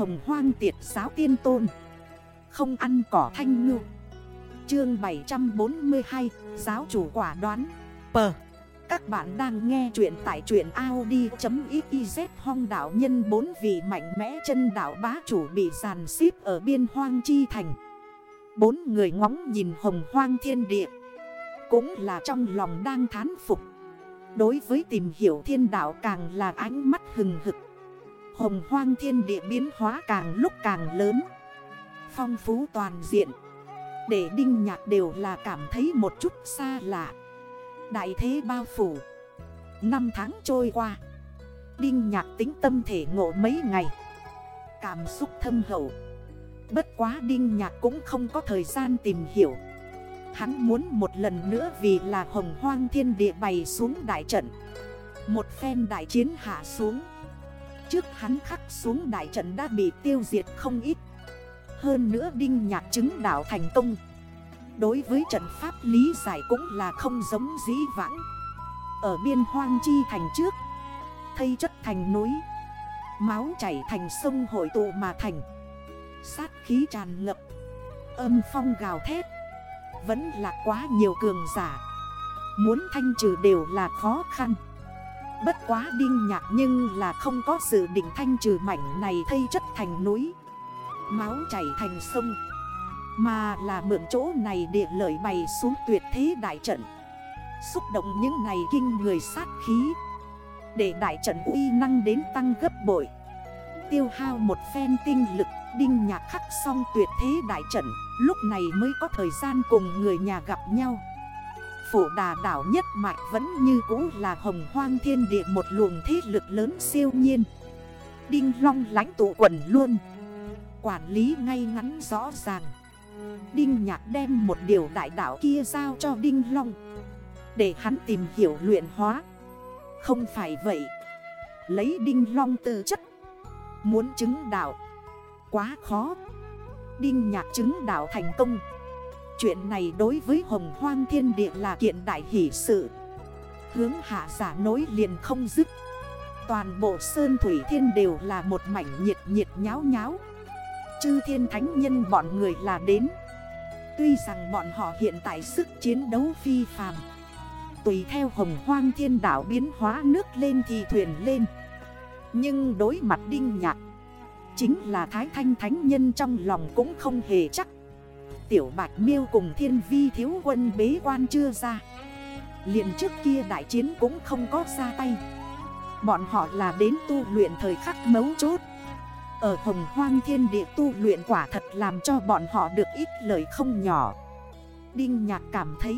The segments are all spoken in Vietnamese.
Hồng hoang tiệt giáo tiên tôn. Không ăn cỏ thanh ngư. Chương 742 Giáo chủ quả đoán. Pờ Các bạn đang nghe chuyện tại truyện Audi.xyz Hong đảo nhân bốn vị mạnh mẽ chân đảo bá chủ bị giàn xếp ở biên hoang chi thành. Bốn người ngóng nhìn hồng hoang thiên địa. Cũng là trong lòng đang thán phục. Đối với tìm hiểu thiên đạo càng là ánh mắt hừng hực. Hồng hoang thiên địa biến hóa càng lúc càng lớn. Phong phú toàn diện. Để đinh nhạc đều là cảm thấy một chút xa lạ. Đại thế bao phủ. Năm tháng trôi qua. Đinh nhạc tính tâm thể ngộ mấy ngày. Cảm xúc thâm hậu. Bất quá Đinh Nhạc cũng không có thời gian tìm hiểu. Hắn muốn một lần nữa vì là hồng hoang thiên địa bày xuống đại trận. Một phen đại chiến hạ xuống. Trước hắn khắc xuống đại trận đã bị tiêu diệt không ít. Hơn nữa Đinh Nhạc chứng đảo thành công. Đối với trận pháp lý giải cũng là không giống dĩ vãng. Ở biên hoang chi thành trước, Thây chất thành núi, Máu chảy thành sông hội tụ mà thành. Sát khí tràn ngập, Âm phong gào thét. Vẫn là quá nhiều cường giả. Muốn thanh trừ đều là khó khăn. Bất quá đinh nhạc nhưng là không có sự định thanh trừ mảnh này thây chất thành núi. Máu chảy thành sông. Mà là mượn chỗ này địa lợi bày xuống tuyệt thế đại trận. Xúc động những này kinh người sát khí. Để đại trận uy năng đến tăng gấp bội. Tiêu hao một phen tinh lực Đinh nhạc khắc xong tuyệt thế đại trận. Lúc này mới có thời gian cùng người nhà gặp nhau. Phổ đà đảo nhất mạch vẫn như cũ là hồng hoang thiên địa một luồng thế lực lớn siêu nhiên. Đinh long lãnh tụ quần luôn, Quản lý ngay ngắn rõ ràng. Đinh nhạc đem một điều đại đảo kia giao cho Đinh long, Để hắn tìm hiểu luyện hóa. Không phải vậy, Lấy Đinh long tư chất, Muốn chứng đạo Quá khó. Đinh nhạc chứng đạo thành công Chuyện này đối với hồng hoang thiên địa là kiện đại hỷ sự. Hướng hạ giả nối liền không dứt. Toàn bộ sơn thủy thiên đều là một mảnh nhiệt nhiệt nháo nháo. Chư thiên thánh nhân bọn người là đến. Tuy rằng bọn họ hiện tại sức chiến đấu phi phàm. Tùy theo hồng hoang thiên đảo biến hóa nước lên thì thuyền lên. Nhưng đối mặt đinh nhạc, Chính là Thái Thanh Thánh Nhân trong lòng cũng không hề chắc. Tiểu Bạch Miêu cùng Thiên Vi thiếu quân bế quan chưa ra. Liền trước kia đại chiến cũng không có ra tay. Bọn họ là đến tu luyện thời khắc mấu chốt. Ở hồng hoang thiên địa tu luyện quả thật làm cho bọn họ được ít lời không nhỏ. Đinh Nhạc cảm thấy,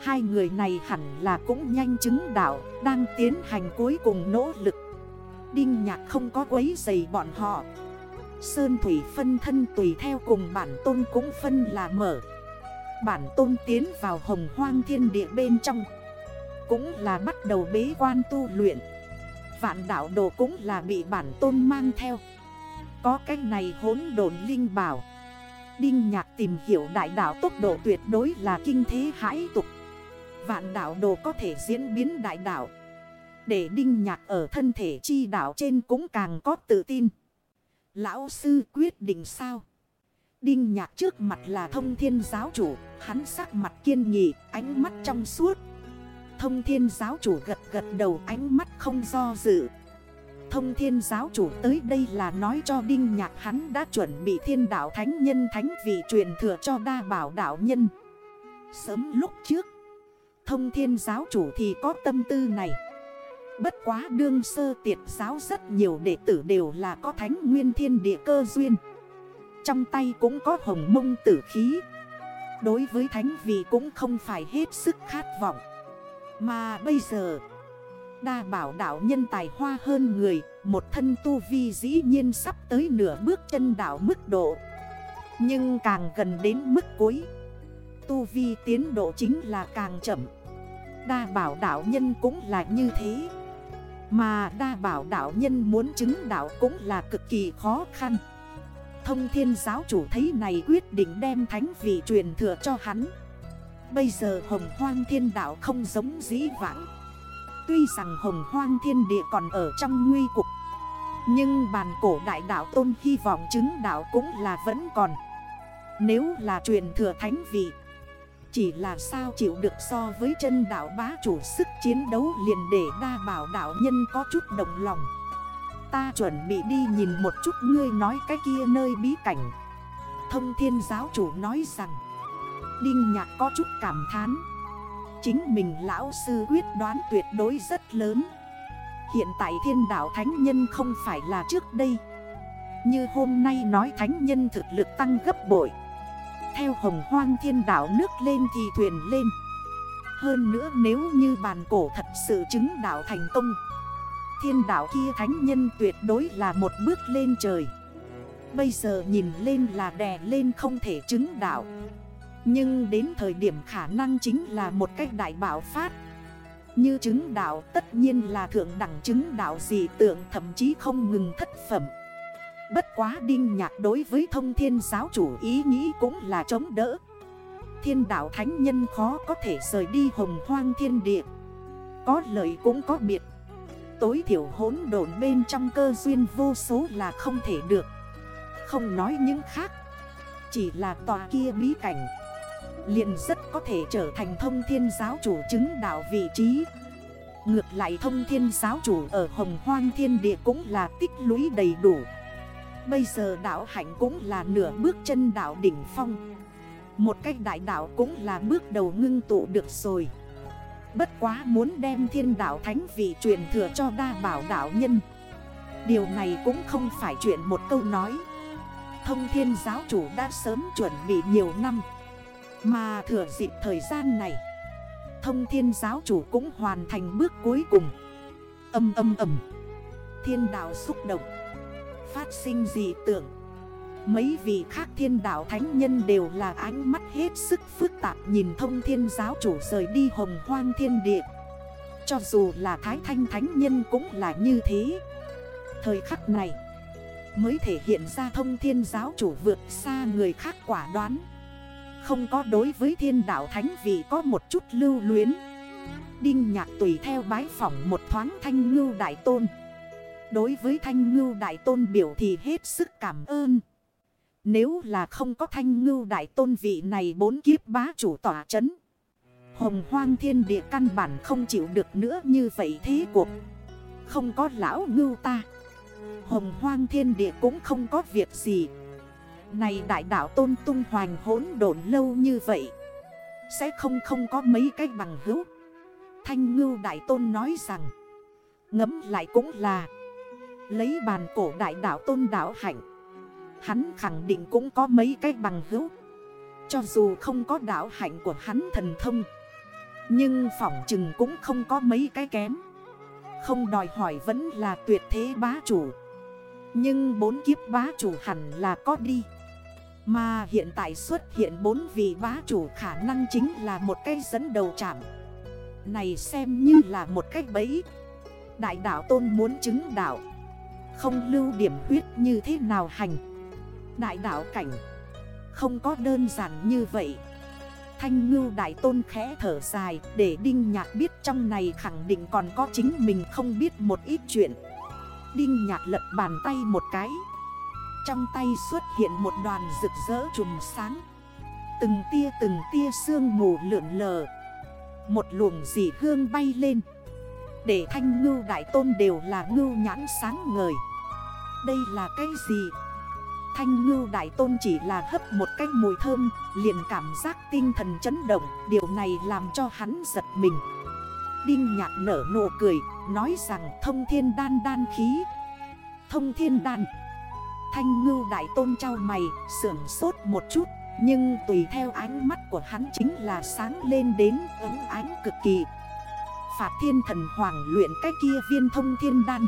Hai người này hẳn là cũng nhanh chứng đạo, Đang tiến hành cuối cùng nỗ lực. Đinh nhạc không có quấy giày bọn họ. Sơn thủy phân thân tùy theo cùng bản tôn cũng phân là mở. Bản tôn tiến vào hồng hoang thiên địa bên trong. Cũng là bắt đầu bế quan tu luyện. Vạn đảo đồ cũng là bị bản tôn mang theo. Có cách này hốn đồn linh bảo. Đinh nhạc tìm hiểu đại đảo tốc độ tuyệt đối là kinh thế hãi tục. Vạn đảo đồ có thể diễn biến đại đảo để đinh nhạc ở thân thể chi đảo trên cũng càng có tự tin. Lão sư quyết định sao? Đinh nhạc trước mặt là thông thiên giáo chủ, hắn sắc mặt kiên nghị, ánh mắt trong suốt. Thông thiên giáo chủ gật gật đầu ánh mắt không do dự. Thông thiên giáo chủ tới đây là nói cho Đinh Nhạc hắn đã chuẩn bị thiên đạo thánh nhân thánh vị truyền thừa cho đa bảo đạo nhân. Sớm lúc trước, thông thiên giáo chủ thì có tâm tư này. Bất quá đương sơ tiệt giáo rất nhiều đệ tử đều là có thánh nguyên thiên địa cơ duyên. Trong tay cũng có hồng mông tử khí. Đối với thánh vị cũng không phải hết sức khát vọng. Mà bây giờ, Đa bảo đảo nhân tài hoa hơn người, Một thân tu vi dĩ nhiên sắp tới nửa bước chân đảo mức độ. Nhưng càng gần đến mức cuối, Tu vi tiến độ chính là càng chậm. Đa bảo đảo nhân cũng là như thế mà đa bảo đạo nhân muốn chứng đạo cũng là cực kỳ khó khăn. Thông thiên giáo chủ thấy này quyết định đem thánh vị truyền thừa cho hắn. Bây giờ hồng hoang thiên đạo không giống dĩ vãng. Tuy rằng hồng hoang thiên địa còn ở trong nguy cục, Nhưng bàn cổ đại đạo tôn hy vọng chứng đạo cũng là vẫn còn. Nếu là truyền thừa thánh vị chỉ là sao chịu được so với chân đạo bá chủ sức chiến đấu liền để đa bảo đạo nhân có chút đồng lòng. Ta chuẩn bị đi nhìn một chút ngươi nói cái kia nơi bí cảnh. Thông thiên giáo chủ nói rằng, Đinh nhạc có chút cảm thán. Chính mình lão sư quyết đoán tuyệt đối rất lớn. Hiện tại thiên đạo thánh nhân không phải là trước đây. Như hôm nay nói thánh nhân thực lực tăng gấp bội. Theo hồng hoang thiên đạo nước lên thì thuyền lên. Hơn nữa nếu như bàn cổ thật sự chứng đạo thành công, Thiên đạo kia thánh nhân tuyệt đối là một bước lên trời. Bây giờ nhìn lên là đè lên không thể chứng đạo. Nhưng đến thời điểm khả năng chính là một cách đại bảo phát. Như chứng đạo tất nhiên là thượng đẳng chứng đạo gì tưởng thậm chí không ngừng thất phẩm. Bất quá đinh nhạc đối với thông thiên giáo chủ ý nghĩ cũng là chống đỡ. Thiên đạo thánh nhân khó có thể rời đi hồng hoang thiên địa. Có lợi cũng có biệt Tối thiểu hốn độn bên trong cơ duyên vô số là không thể được. Không nói những khác. Chỉ là tòa kia bí cảnh. Liền rất có thể trở thành thông thiên giáo chủ chứng đạo vị trí. Ngược lại thông thiên giáo chủ ở hồng hoang thiên địa cũng là tích lũy đầy đủ. Bây giờ đạo hạnh cũng là nửa bước chân đạo đỉnh phong. Một cách đại đạo cũng là bước đầu ngưng tụ được rồi. Bất quá muốn đem thiên đạo thánh vị truyền thừa cho đa bảo đạo nhân. Điều này cũng không phải chuyện một câu nói. Thông thiên giáo chủ đã sớm chuẩn bị nhiều năm. Mà thừa dịp thời gian này, Thông thiên giáo chủ cũng hoàn thành bước cuối cùng. Âm âm âm Thiên đạo xúc động. Phát sinh dị tưởng Mấy vị khác thiên đạo thánh nhân đều là ánh mắt hết sức phức tạp nhìn thông thiên giáo chủ rời đi hồng hoang thiên địa. Cho dù là thái thanh thánh nhân cũng là như thế. Thời khắc này, mới thể hiện ra thông thiên giáo chủ vượt xa người khác quả đoán. Không có đối với thiên đạo thánh vì có một chút lưu luyến. Đinh nhạc tùy theo bái phỏng một thoáng thanh ngưu đại tôn. Đối với thanh ngưu đại tôn biểu thì hết sức cảm ơn nếu là không có thanh ngưu đại tôn vị này bốn kiếp bá chủ tỏa chấn. Hồng hoang thiên địa căn bản không chịu được nữa như vậy thế cuộc. Không có lão ngưu ta. Hồng hoang thiên địa cũng không có việc gì. Này đại đạo tôn tung hoành hỗn độn lâu như vậy. Sẽ không không có mấy cái bằng hữu. Thanh ngưu đại tôn nói rằng. Ngấm lại cũng là. Lấy bàn cổ đại đạo tôn đạo hạnh. Hắn khẳng định cũng có mấy cái bằng hữu. Cho dù không có đạo hạnh của hắn thần thông, Nhưng phỏng chừng cũng không có mấy cái kém. Không đòi hỏi vẫn là tuyệt thế bá chủ. Nhưng bốn kiếp bá chủ hẳn là có đi. Mà hiện tại xuất hiện bốn vị bá chủ khả năng chính là một cái dẫn đầu chạm Này xem như là một cách bẫy. Đại đạo tôn muốn chứng đạo. Không lưu điểm huyết như thế nào hành. Đại đạo cảnh, Không có đơn giản như vậy. Thanh ngưu đại tôn khẽ thở dài, Để Đinh Nhạc biết trong này khẳng định còn có chính mình không biết một ít chuyện. Đinh Nhạc lật bàn tay một cái. Trong tay xuất hiện một đoàn rực rỡ trùm sáng. Từng tia từng tia sương mù lượn lờ. Một luồng dì hương bay lên. Để thanh ngưu đại tôn đều là ngưu nhãn sáng ngời. Đây là cái gì? Thanh ngưu đại tôn chỉ là hấp một cái mùi thơm, Liền cảm giác tinh thần chấn động. Điều này làm cho hắn giật mình. Đinh nhạc nở nụ cười, Nói rằng, thông thiên đan đan khí. Thông thiên đan. Thanh ngưu đại tôn trao mày, Sưởng sốt một chút, Nhưng tùy theo ánh mắt của hắn chính là sáng lên đến ứng ánh cực kỳ. Phạt thiên thần hoàng luyện cái kia viên thông thiên đan.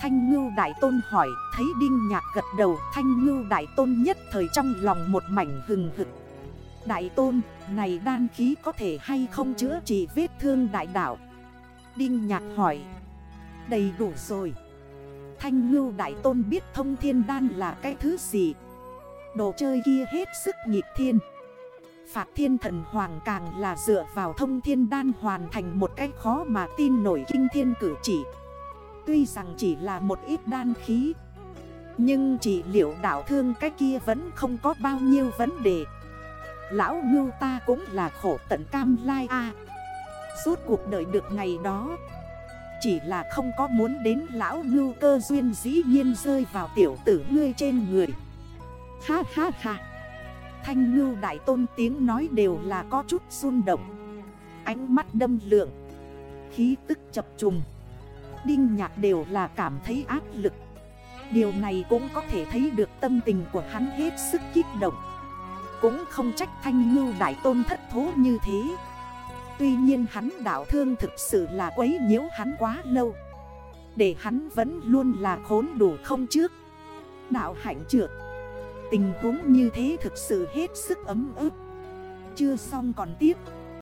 Thanh ngưu đại tôn hỏi, Thấy đinh nhạc gật đầu, Thanh ngưu đại tôn nhất thời trong lòng một mảnh hừng hực. Đại tôn, này đan khí có thể hay không chữa trị vết thương đại đạo? Đinh nhạc hỏi, Đầy đủ rồi. Thanh ngưu đại tôn biết thông thiên đan là cái thứ gì? Đồ chơi kia hết sức nhịp thiên. Phạt thiên thần hoàng càng là dựa vào thông thiên đan hoàn thành một cách khó mà tin nổi kinh thiên cử chỉ. Tuy rằng chỉ là một ít đan khí, Nhưng chỉ liệu đảo thương cái kia vẫn không có bao nhiêu vấn đề. Lão ngưu ta cũng là khổ tận cam lai a. Suốt cuộc đời được ngày đó, Chỉ là không có muốn đến lão ngưu cơ duyên dĩ nhiên rơi vào tiểu tử ngươi trên người. Ha ha ha. Thanh ngưu đại tôn tiếng nói đều là có chút run động. Ánh mắt đâm lượng, Khí tức chập trùng. Đinh nhạc đều là cảm thấy áp lực. Điều này cũng có thể thấy được tâm tình của hắn hết sức kích động. Cũng không trách thanh ngưu đại tôn thất thố như thế. Tuy nhiên hắn đảo thương thực sự là quấy nhiễu hắn quá lâu. Để hắn vẫn luôn là khốn đủ không trước. Đạo hạnh trượt Tình huống như thế thực sự hết sức ấm ức. Chưa xong còn tiếp.